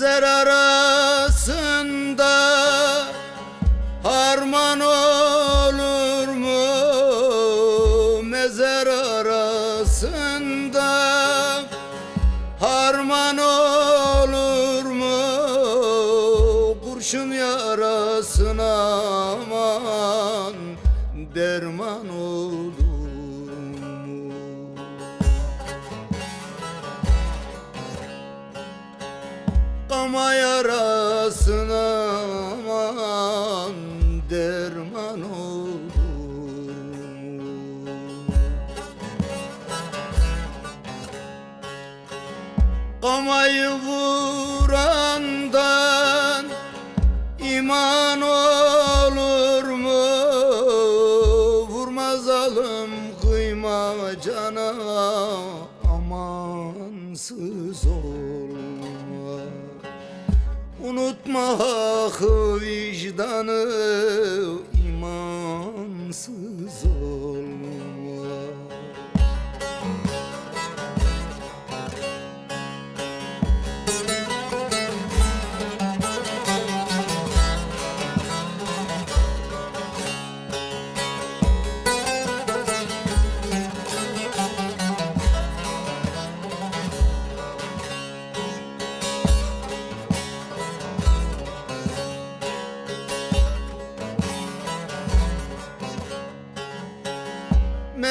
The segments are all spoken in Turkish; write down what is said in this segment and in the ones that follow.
Mezar arasında harman olur mu? Mezar arasında harman olur mu? Kurşun yarasına aman derman olur mu? Kama yarasına aman derman olur? Kamayı vurandan iman olur mu? Vurma zalim kıyma cana amansız olma Unutma vicdanı imansız olma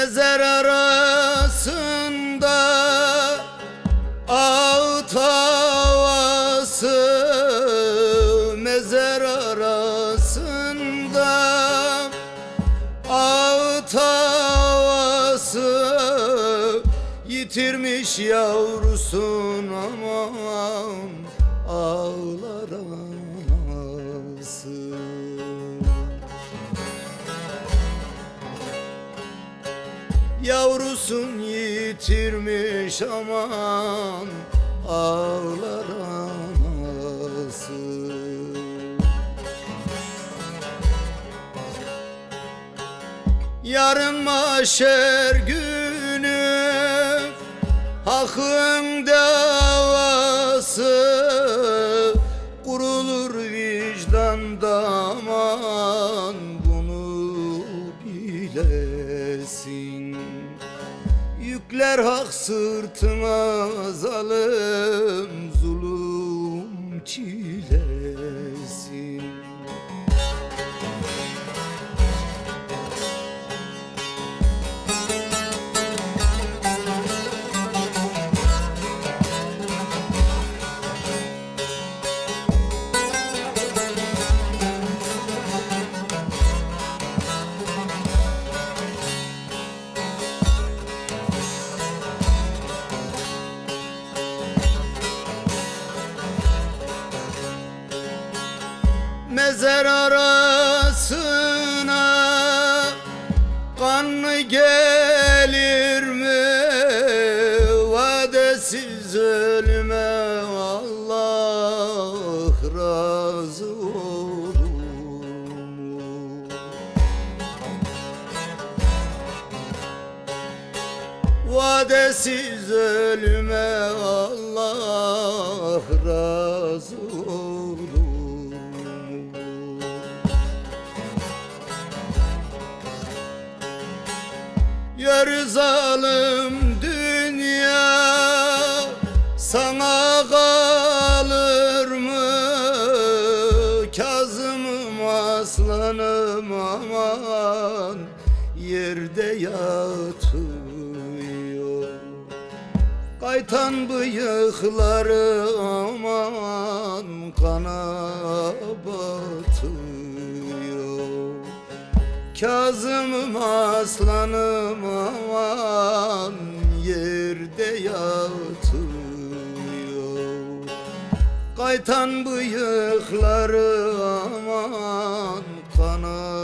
Mezar arasında Ağıt havası Mezar arasında. Ağıt havası Yitirmiş yavrusun aman Ağlar Yavrusun yitirmiş aman ağlar anası. Yarın maşer günü Hakkın davası Kurulur vicdanda aman Yükler hak sırtına zalim Mezar arasına Kan gelir mi Vadesiz ölüme Allah razı olur mu? Vadesiz ölüme Allah razı Yar zalim dünya sana kalır mı? Kazımım aslanım aman yerde yatıyor Kaytan bıyıkları aman kana batıyor Kazım'ım aslanım aman yerde yatıyor. Kaytan bıyıkları aman kanar